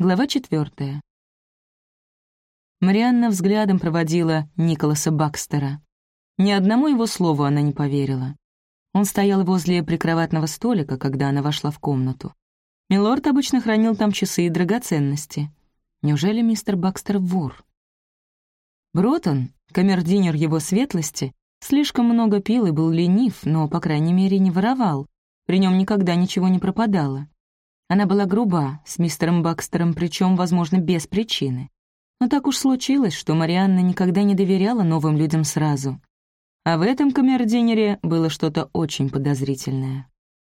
Глава четвертая. Марианна взглядом проводила Николаса Бакстера. Ни одному его слову она не поверила. Он стоял возле прикроватного столика, когда она вошла в комнату. Милорд обычно хранил там часы и драгоценности. Неужели мистер Бакстер вор? Бротон, камердинер его светлости, слишком много пил и был ленив, но, по крайней мере, не воровал. При нем никогда ничего не пропадало. Она была груба с мистером Бакстером, причем, возможно, без причины. Но так уж случилось, что Марианна никогда не доверяла новым людям сразу. А в этом камердинере было что-то очень подозрительное.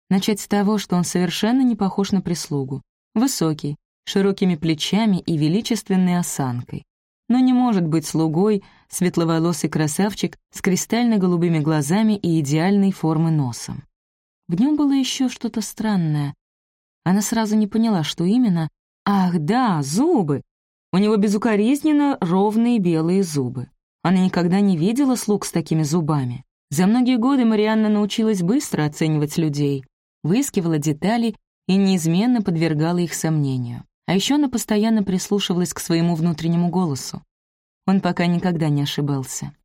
Начать с того, что он совершенно не похож на прислугу. Высокий, широкими плечами и величественной осанкой. Но не может быть слугой светловолосый красавчик с кристально-голубыми глазами и идеальной формы носом. В нем было еще что-то странное. Она сразу не поняла, что именно. Ах, да, зубы! У него безукоризненно ровные белые зубы. Она никогда не видела слуг с такими зубами. За многие годы Марианна научилась быстро оценивать людей выискивала детали и неизменно подвергала их сомнению. А еще она постоянно прислушивалась к своему внутреннему голосу. Он пока никогда не ошибался.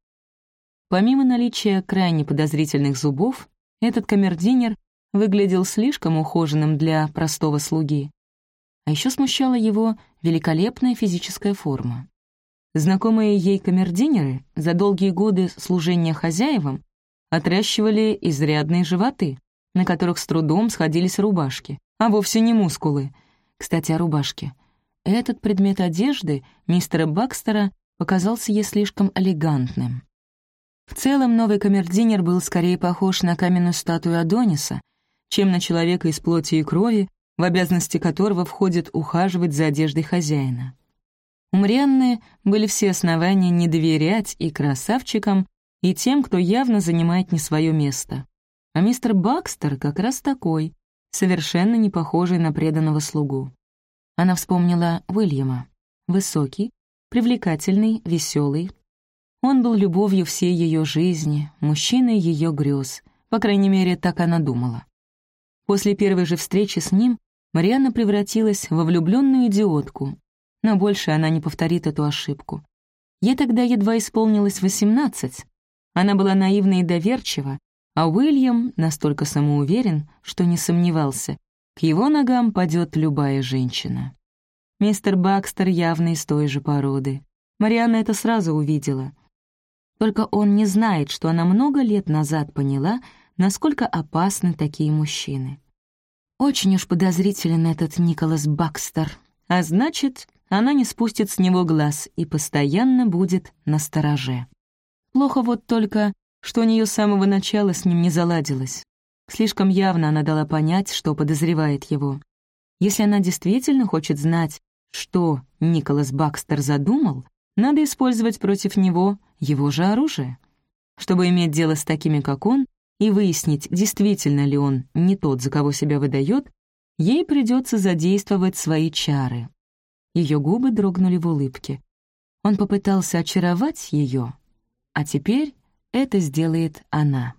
Помимо наличия крайне подозрительных зубов, этот камердинер выглядел слишком ухоженным для простого слуги. А еще смущала его великолепная физическая форма. Знакомые ей камердинеры за долгие годы служения хозяевам отращивали изрядные животы, на которых с трудом сходились рубашки, а вовсе не мускулы. Кстати, о рубашке. Этот предмет одежды мистера Бакстера показался ей слишком элегантным. В целом, новый камердинер был скорее похож на каменную статую Адониса, чем на человека из плоти и крови, в обязанности которого входит ухаживать за одеждой хозяина. У Марианны были все основания не доверять и красавчикам, и тем, кто явно занимает не свое место. А мистер Бакстер как раз такой, совершенно не похожий на преданного слугу. Она вспомнила Уильяма. Высокий, привлекательный, веселый. Он был любовью всей ее жизни, мужчиной ее грез. По крайней мере, так она думала. После первой же встречи с ним Марианна превратилась во влюбленную идиотку, но больше она не повторит эту ошибку. Ей тогда едва исполнилось восемнадцать. Она была наивна и доверчива, а Уильям настолько самоуверен, что не сомневался, к его ногам падет любая женщина. Мистер Бакстер явно из той же породы. Марианна это сразу увидела. Только он не знает, что она много лет назад поняла, насколько опасны такие мужчины. Очень уж подозрителен этот Николас Бакстер, а значит, она не спустит с него глаз и постоянно будет на стороже. Плохо вот только, что у нее с самого начала с ним не заладилось. Слишком явно она дала понять, что подозревает его. Если она действительно хочет знать, что Николас Бакстер задумал, надо использовать против него его же оружие. Чтобы иметь дело с такими, как он, и выяснить, действительно ли он не тот, за кого себя выдает, ей придется задействовать свои чары. Ее губы дрогнули в улыбке. Он попытался очаровать ее, а теперь это сделает она.